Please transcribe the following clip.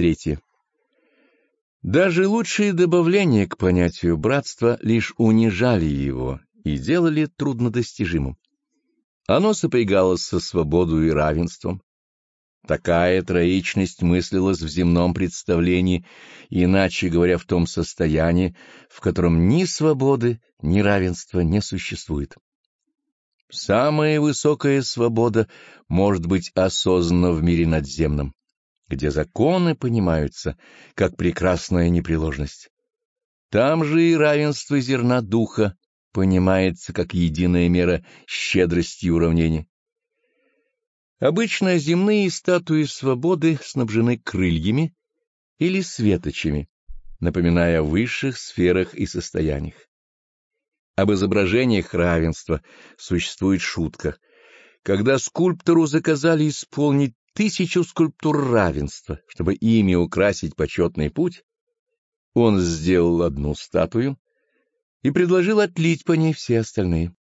Третье. Даже лучшие добавления к понятию братства лишь унижали его и делали труднодостижимым. Оно сопрягалось со свободой и равенством. Такая троичность мыслилась в земном представлении, иначе говоря, в том состоянии, в котором ни свободы, ни равенства не существует. Самая высокая свобода может быть осознана в мире надземном, где законы понимаются как прекрасная непреложность. Там же и равенство зерна духа понимается как единая мера щедрости и уравнения. Обычно земные статуи свободы снабжены крыльями или светочами, напоминая о высших сферах и состояниях. Об изображениях равенства существует шутка. Когда скульптору заказали исполнить тысячу скульптур равенства, чтобы ими украсить почетный путь, он сделал одну статую и предложил отлить по ней все остальные.